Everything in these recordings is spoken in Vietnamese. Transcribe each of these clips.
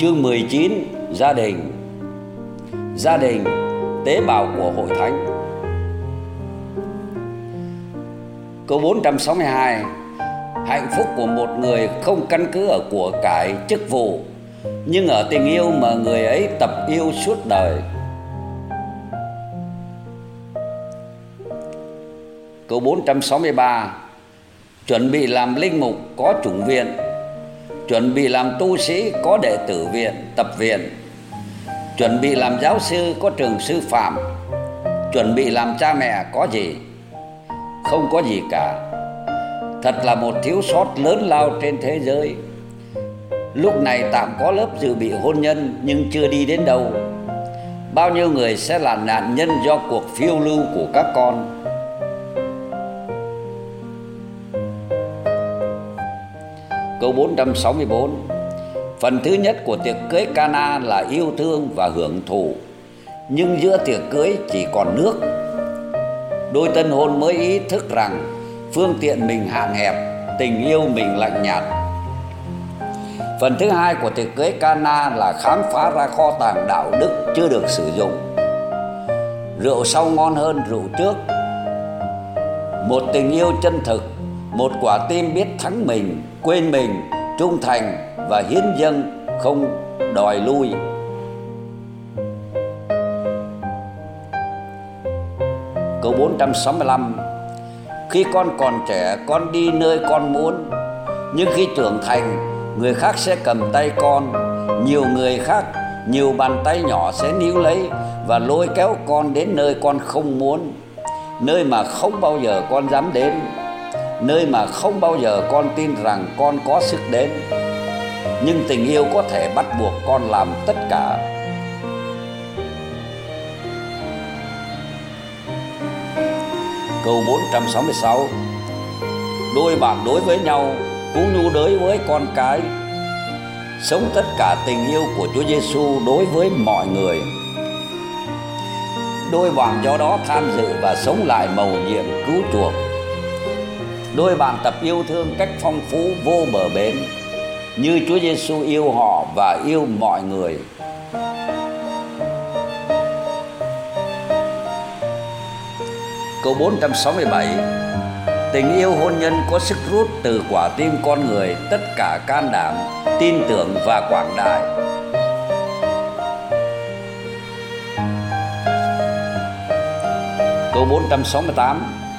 Chương 19 Gia đình. Gia đình, Tế bào của hội thánh. Câu 462 Hạnh phúc của một người không căn cứ ở của cải chức vụ, Nhưng ở tình yêu mà người ấy tập yêu suốt đời. Câu 463 Chuẩn bị làm linh mục có chủng viện. Chuẩn bị làm tu sĩ có đệ tử viện, tập viện. Chuẩn bị làm giáo sư có trường sư phạm. Chuẩn bị làm cha mẹ có gì? Không có gì cả. Thật là một thiếu sót lớn lao trên thế giới. Lúc này tạm có lớp dự bị hôn nhân nhưng chưa đi đến đâu. Bao nhiêu người sẽ là nạn nhân do cuộc phiêu lưu của các con? Câu 464 Phần thứ nhất của tiệc cưới Cana là yêu thương và hưởng thụ. Nhưng giữa tiệc cưới chỉ còn nước. Đôi tân hôn mới ý thức rằng Phương tiện mình hạn hẹp, Tình yêu mình lạnh nhạt. Phần thứ hai của tiệc cưới Cana là khám phá ra kho tàng đạo đức chưa được sử dụng. Rượu sau ngon hơn rượu trước. Một tình yêu chân thực một quả tim biết thắng mình quên mình, trung thành và hiến dân không đòi lui. Câu 465 Khi con còn trẻ, con đi nơi con muốn. Nhưng khi trưởng thành, người khác sẽ cầm tay con. Nhiều người khác, nhiều bàn tay nhỏ sẽ níu lấy Và lôi kéo con đến nơi con không muốn. Nơi mà không bao giờ con dám đến nơi mà không bao giờ con tin rằng con có sức đến, nhưng tình yêu có thể bắt buộc con làm tất cả. Câu 466 Đôi bạn đối với nhau cũng nhu đới với con cái. Sống tất cả tình yêu của Chúa Giêsu đối với mọi người. Đôi bạn do đó tham dự và sống lại mầu nhiệm cứu chuộc đôi bạn tập yêu thương cách phong phú vô bờ bến như Chúa Giêsu yêu họ và yêu mọi người. Câu 467 Tình yêu hôn nhân có sức rút từ quả tim con người tất cả can đảm, tin tưởng và quảng đại. Câu 468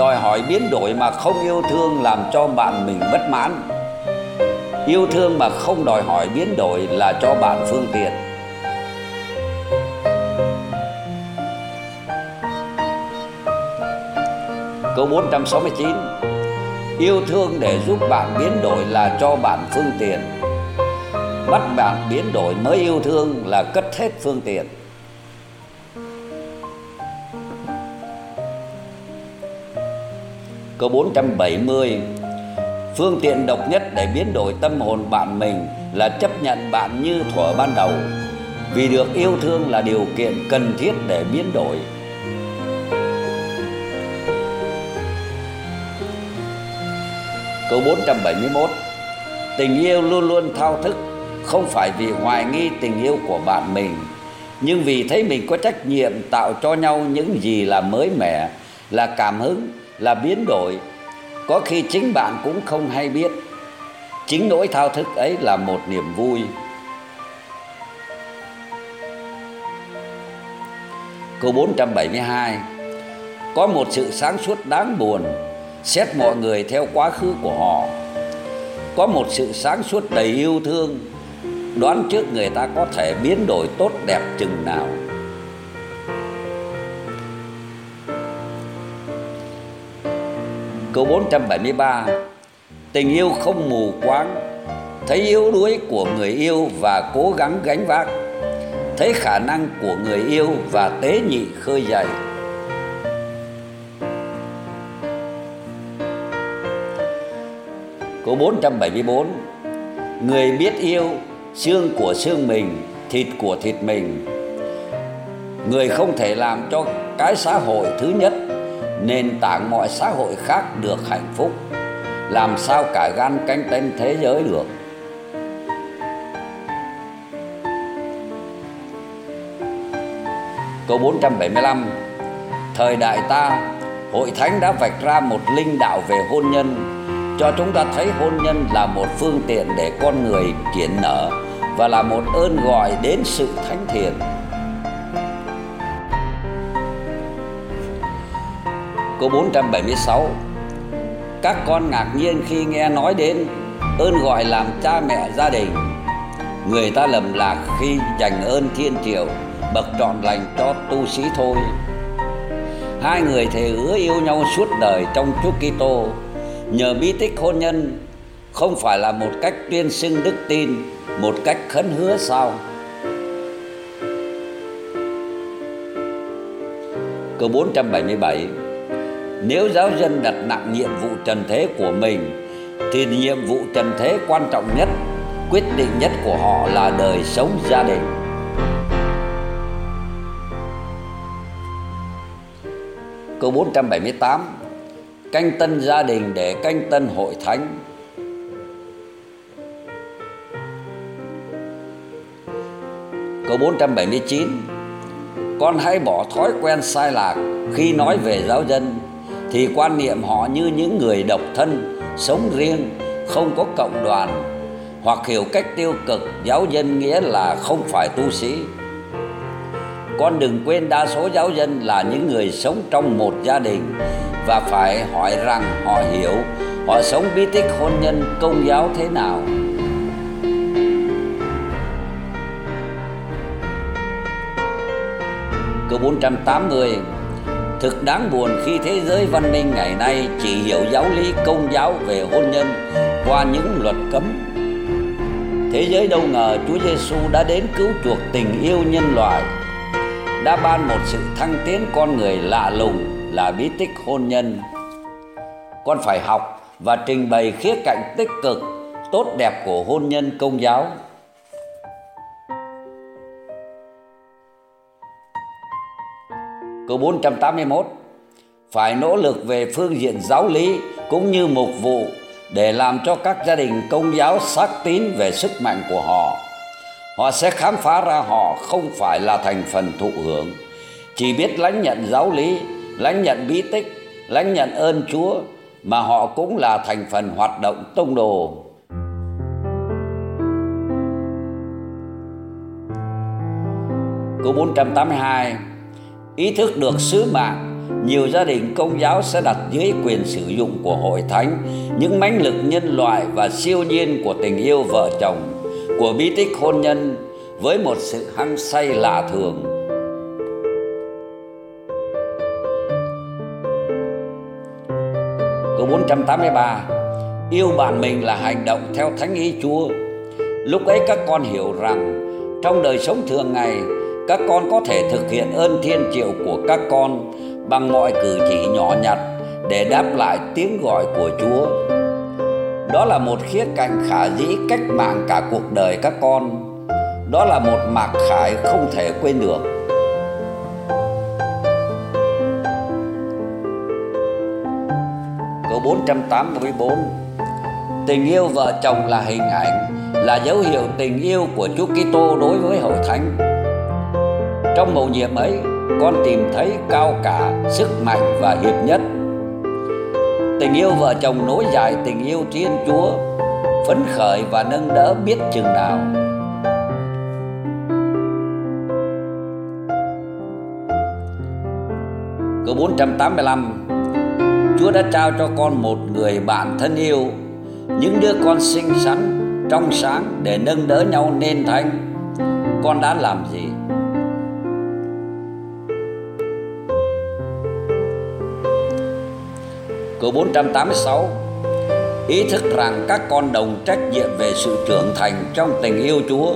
đòi hỏi biến đổi mà không yêu thương làm cho bạn mình bất mãn. Yêu thương mà không đòi hỏi biến đổi là cho bạn phương tiện. Câu 469 Yêu thương để giúp bạn biến đổi là cho bạn phương tiện. Bắt bạn biến đổi mới yêu thương là cất hết phương tiện. Câu 470 Phương tiện độc nhất để biến đổi tâm hồn bạn mình là chấp nhận bạn như thuở ban đầu, Vì được yêu thương là điều kiện cần thiết để biến đổi. Câu 471 Tình yêu luôn luôn thao thức, Không phải vì hoài nghi tình yêu của bạn mình, Nhưng vì thấy mình có trách nhiệm tạo cho nhau những gì là mới mẻ, Là cảm hứng là biến đổi. Có khi chính bạn cũng không hay biết, chính nỗi thao thức ấy là một niềm vui. Câu 472 có một sự sáng suốt đáng buồn, xét mọi người theo quá khứ của họ. Có một sự sáng suốt đầy yêu thương, đoán trước người ta có thể biến đổi tốt đẹp chừng nào. Câu 473 Tình yêu không mù quáng. Thấy yếu đuối của người yêu và cố gắng gánh vác. Thấy khả năng của người yêu và tế nhị khơi dậy. Câu 474 Người biết yêu, xương của xương mình, Thịt của thịt mình. Người không thể làm cho cái xã hội thứ nhất nền tảng mọi xã hội khác được hạnh phúc. Làm sao cả gan cánh tên thế giới được? Câu 475 thời đại ta, hội thánh đã vạch ra một linh đạo về hôn nhân, cho chúng ta thấy hôn nhân là một phương tiện để con người triển nở và là một ơn gọi đến sự thánh thiện. Câu 476 Các con ngạc nhiên khi nghe nói đến ơn gọi làm cha mẹ gia đình. Người ta lầm lạc khi dành ơn thiên triệu bậc trọn lành cho tu sĩ thôi. Hai người thề hứa yêu nhau suốt đời trong Chúa Kitô. Nhờ bí tích hôn nhân không phải là một cách tuyên xưng đức tin, một cách khấn hứa sao? Câu 477 nếu giáo dân đặt nặng nhiệm vụ trần thế của mình Thì nhiệm vụ trần thế quan trọng nhất, quyết định nhất của họ là đời sống gia đình. Câu 478 Canh tân gia đình để canh tân hội thánh. Câu 479 Con hãy bỏ thói quen sai lạc Khi nói về giáo dân thì quan niệm họ như những người độc thân, Sống riêng, Không có cộng đoàn, Hoặc hiểu cách tiêu cực, Giáo dân nghĩa là không phải tu sĩ. Con đừng quên đa số giáo dân là những người sống trong một gia đình Và phải hỏi rằng họ hiểu Họ sống bí tích hôn nhân công giáo thế nào. Câu 480 Thực đáng buồn khi thế giới văn minh ngày nay chỉ hiểu giáo lý công giáo về hôn nhân qua những luật cấm. Thế giới đâu ngờ Chúa Giêsu đã đến cứu chuộc tình yêu nhân loại, đã ban một sự thăng tiến con người lạ lùng là bí tích hôn nhân. Con phải học và trình bày khía cạnh tích cực, tốt đẹp của hôn nhân công giáo Câu 481 Phải nỗ lực về phương diện giáo lý cũng như mục vụ để làm cho các gia đình công giáo xác tín về sức mạnh của họ. Họ sẽ khám phá ra họ không phải là thành phần thụ hưởng, chỉ biết lãnh nhận giáo lý, lãnh nhận bí tích, lãnh nhận ơn Chúa mà họ cũng là thành phần hoạt động tông đồ. Câu 482 ý thức được sứ mạng, nhiều gia đình công giáo sẽ đặt dưới quyền sử dụng của hội thánh những mãnh lực nhân loại và siêu nhiên của tình yêu vợ chồng, của bí tích hôn nhân với một sự hăng say lạ thường. Câu 483 Yêu bạn mình là hành động theo thánh ý Chúa. Lúc ấy các con hiểu rằng Trong đời sống thường ngày các con có thể thực hiện ơn thiên triệu của các con bằng mọi cử chỉ nhỏ nhặt để đáp lại tiếng gọi của Chúa. Đó là một khía cạnh khả dĩ cách mạng cả cuộc đời các con. Đó là một mạc khải không thể quên được. Câu 484 Tình yêu vợ chồng là hình ảnh, là dấu hiệu tình yêu của Chúa Kitô đối với hội thánh trong mầu nhiệm ấy con tìm thấy cao cả sức mạnh và hiệp nhất. Tình yêu vợ chồng nối dài tình yêu thiên chúa phấn khởi và nâng đỡ biết chừng nào. Câu 485 Chúa đã trao cho con một người bạn thân yêu Những đứa con xinh xắn, trong sáng để nâng đỡ nhau nên thánh. Con đã làm gì? Câu 486 Ý thức rằng các con đồng trách nhiệm về sự trưởng thành trong tình yêu Chúa.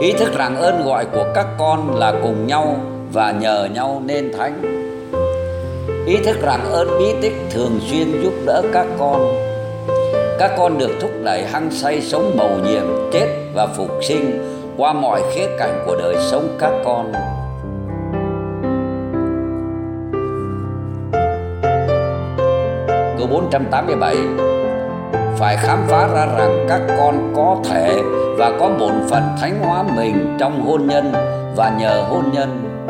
Ý thức rằng ơn gọi của các con là cùng nhau và nhờ nhau nên thánh. Ý thức rằng ơn bí tích thường xuyên giúp đỡ các con. Các con được thúc đẩy hăng say sống mầu nhiệm, chết và phục sinh qua mọi khía cạnh của đời sống các con. câu 487 phải khám phá ra rằng các con có thể và có bổn phận thánh hóa mình trong hôn nhân và nhờ hôn nhân.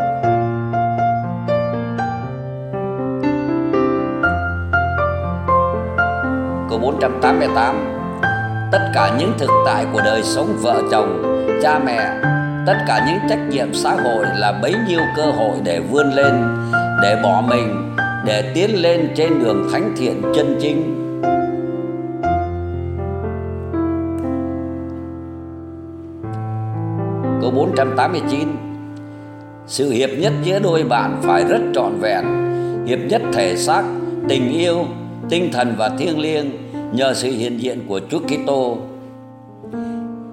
Câu 488 Tất cả những thực tại của đời sống vợ chồng, cha mẹ Tất cả những trách nhiệm xã hội là bấy nhiêu cơ hội để vươn lên Để bỏ mình để tiến lên trên đường thánh thiện chân chính. Câu 489 Sự hiệp nhất giữa đôi bạn phải rất trọn vẹn. Hiệp nhất thể xác, tình yêu, tinh thần và thiêng liêng Nhờ sự hiện diện của Chúa Kitô.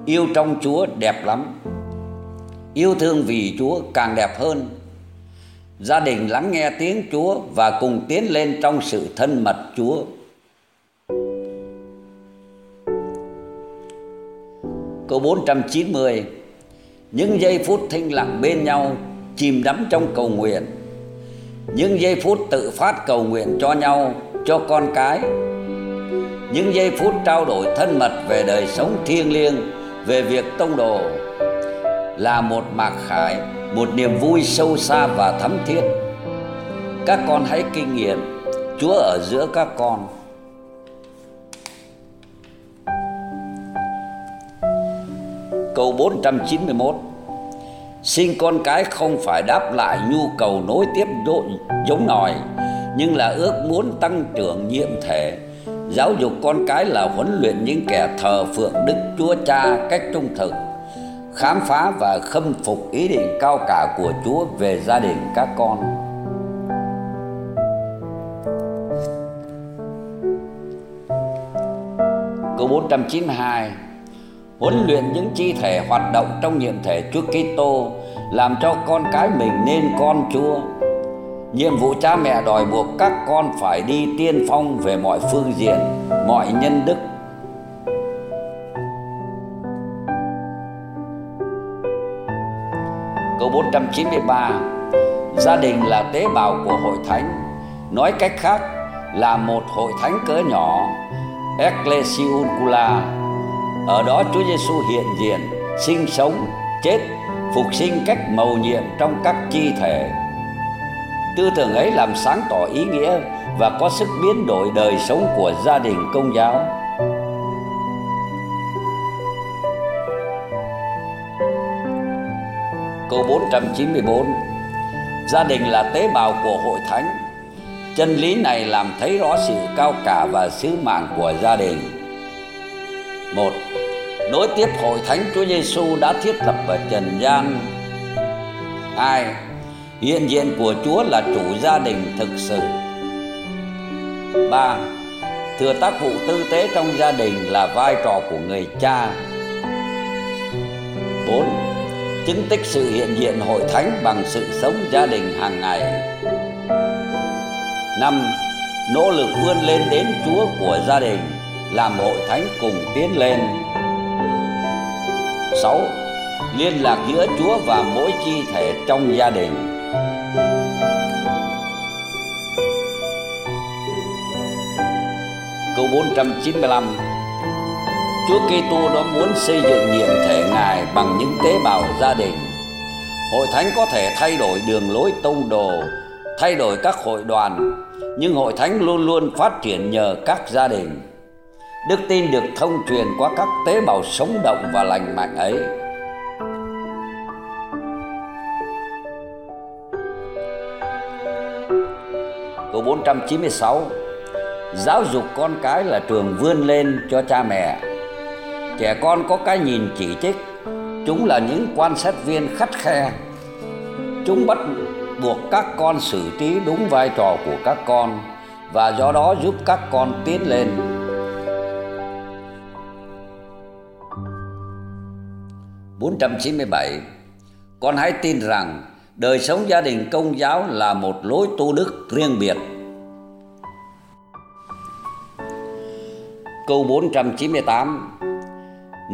Yêu trong Chúa đẹp lắm. Yêu thương vì Chúa càng đẹp hơn. Gia đình lắng nghe tiếng Chúa Và cùng tiến lên trong sự thân mật Chúa. Câu 490 những giây phút thinh lặng bên nhau chìm đắm trong cầu nguyện. Những giây phút tự phát cầu nguyện cho nhau, cho con cái. Những giây phút trao đổi thân mật về đời sống thiêng liêng, về việc tông đồ là một mạc khải một niềm vui sâu xa và thấm thiết. Các con hãy kinh nghiệm chúa ở giữa các con. Câu 491 Sinh con cái không phải đáp lại nhu cầu nối tiếp giống nòi, Nhưng là ước muốn tăng trưởng nhiệm thể. Giáo dục con cái là huấn luyện những kẻ thờ phượng Đức Chúa Cha cách trung thực. Khám phá và khâm phục ý định cao cả của Chúa về gia đình các con Câu 492 huấn luyện những chi thể hoạt động trong nhiệm thể Chúa Kitô, làm cho con cái mình nên con Chúa. Nhiệm vụ cha mẹ đòi buộc các con phải đi tiên phong về mọi phương diện, mọi nhân đức. Câu 493 Gia đình là tế bào của hội thánh Nói cách khác là một hội thánh cỡ nhỏ Ecclesiuncula ở đó Chúa Giêsu hiện diện, sinh sống, chết, phục sinh cách mầu nhiệm trong các chi thể. Tư tưởng ấy làm sáng tỏ ý nghĩa và có sức biến đổi đời sống của gia đình công giáo. Câu 494 Gia đình là tế bào của hội thánh. Chân lý này làm thấy rõ sự cao cả và sứ mạng của gia đình. Một, Nối tiếp hội thánh Chúa Giêsu đã thiết lập ở trần gian. Hai, Hiện diện của Chúa là chủ gia đình thực sự. Ba, Thừa tác vụ tư tế trong gia đình là vai trò của người cha. Bốn Chứng tích sự hiện diện hội thánh bằng sự sống gia đình hàng ngày năm, Nỗ lực vươn lên đến Chúa của gia đình, làm hội thánh cùng tiến lên 6. Liên lạc giữa Chúa và mỗi chi thể trong gia đình Câu 495 Chúa Kitô đã muốn xây dựng nhiệm thể Ngài bằng những tế bào gia đình. Hội thánh có thể thay đổi đường lối tông đồ, Thay đổi các hội đoàn, Nhưng hội thánh luôn luôn phát triển nhờ các gia đình. Đức tin được thông truyền qua các tế bào sống động và lành mạnh ấy. Câu 496 Giáo dục con cái là trường vươn lên cho cha mẹ. Trẻ con có cái nhìn chỉ trích. Chúng là những quan sát viên khắt khe. Chúng bắt buộc các con xử trí đúng vai trò của các con Và do đó giúp các con tiến lên. 497 Con hãy tin rằng đời sống gia đình công giáo là một lối tu đức riêng biệt. Câu 498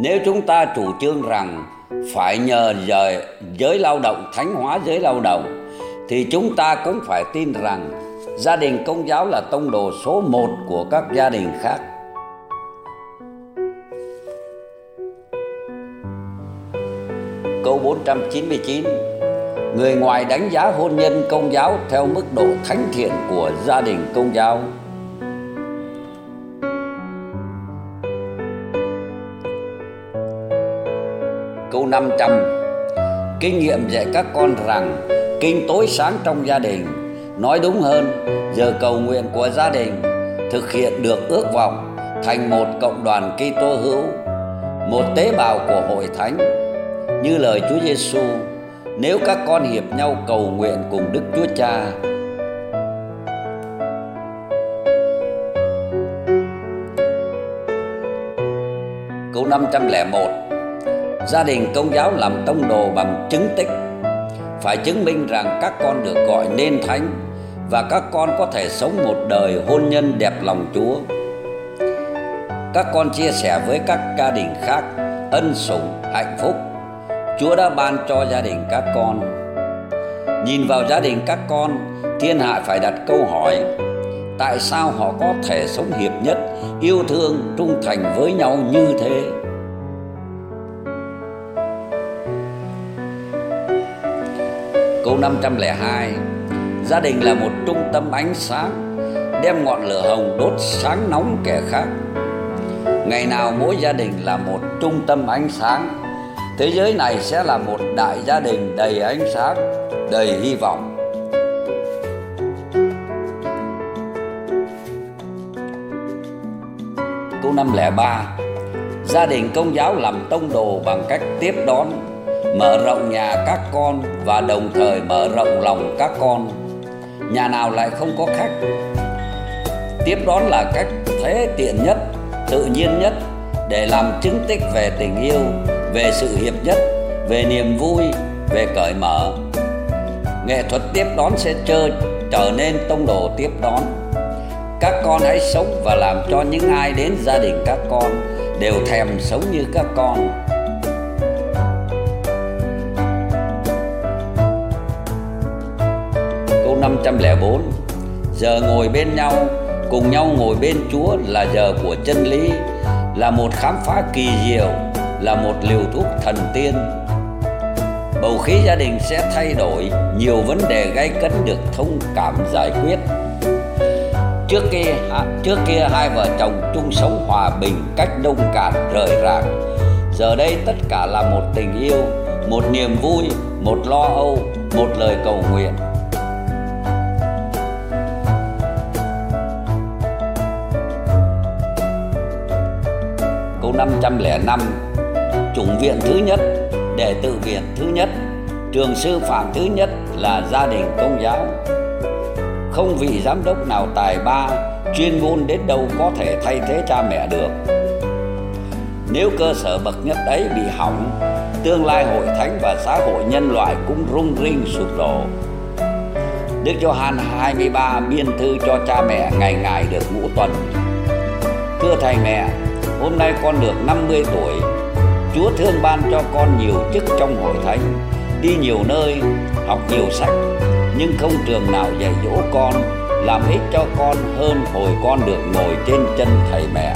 nếu chúng ta chủ trương rằng phải nhờ giới, giới lao động thánh hóa giới lao động thì chúng ta cũng phải tin rằng gia đình công giáo là tông đồ số một của các gia đình khác. câu 499 Người ngoài đánh giá hôn nhân công giáo theo mức độ thánh thiện của gia đình công giáo Câu 500 Kinh nghiệm dạy các con rằng kinh tối sáng trong gia đình. Nói đúng hơn, giờ cầu nguyện của gia đình thực hiện được ước vọng thành một cộng đoàn Kitô hữu, một tế bào của hội thánh. Như lời Chúa Giêsu, nếu các con hiệp nhau cầu nguyện cùng Đức Chúa Cha, Câu 501 Gia đình công giáo làm tông đồ bằng chứng tích. Phải chứng minh rằng các con được gọi nên thánh Và các con có thể sống một đời hôn nhân đẹp lòng Chúa. Các con chia sẻ với các gia đình khác Ân sủng, hạnh phúc. Chúa đã ban cho gia đình các con. Nhìn vào gia đình các con Thiên hạ phải đặt câu hỏi Tại sao họ có thể sống hiệp nhất Yêu thương, trung thành với nhau như thế? 502 Gia đình là một trung tâm ánh sáng, Đem ngọn lửa hồng đốt sáng nóng kẻ khác. Ngày nào mỗi gia đình là một trung tâm ánh sáng, Thế giới này sẽ là một đại gia đình đầy ánh sáng, Đầy hy vọng. Câu 503 Gia đình công giáo làm tông đồ bằng cách tiếp đón mở rộng nhà các con và đồng thời mở rộng lòng các con. Nhà nào lại không có khách? Tiếp đón là cách thế tiện nhất, tự nhiên nhất, để làm chứng tích về tình yêu, về sự hiệp nhất, về niềm vui, về cởi mở. Nghệ thuật tiếp đón sẽ chơi trở nên tông đồ tiếp đón. Các con hãy sống và làm cho những ai đến gia đình các con đều thèm sống như các con. 104 Giờ ngồi bên nhau Cùng nhau ngồi bên Chúa là giờ của chân lý Là một khám phá kỳ diệu Là một liều thuốc thần tiên. Bầu khí gia đình sẽ thay đổi Nhiều vấn đề gây cấn được thông cảm giải quyết. Trước kia, à, trước kia hai vợ chồng chung sống hòa bình cách đông cạn rời rạc. Giờ đây tất cả là một tình yêu, một niềm vui, một lo âu, một lời cầu nguyện. 505 Chủng viện thứ nhất, đệ tử viện thứ nhất, trường sư phạm thứ nhất là gia đình công giáo. Không vị giám đốc nào tài ba, chuyên môn đến đâu có thể thay thế cha mẹ được. Nếu cơ sở bậc nhất ấy bị hỏng, tương lai hội thánh và xã hội nhân loại cũng rung rinh sụp đổ. Đức Gioan 23 biên thư cho cha mẹ ngày ngày được ngũ tuần. Thưa thầy mẹ, Hôm nay con được 50 tuổi. Chúa thương ban cho con nhiều chức trong hội thánh Đi nhiều nơi, học nhiều sách Nhưng không trường nào dạy dỗ con Làm ích cho con hơn hồi con được ngồi trên chân thầy mẹ.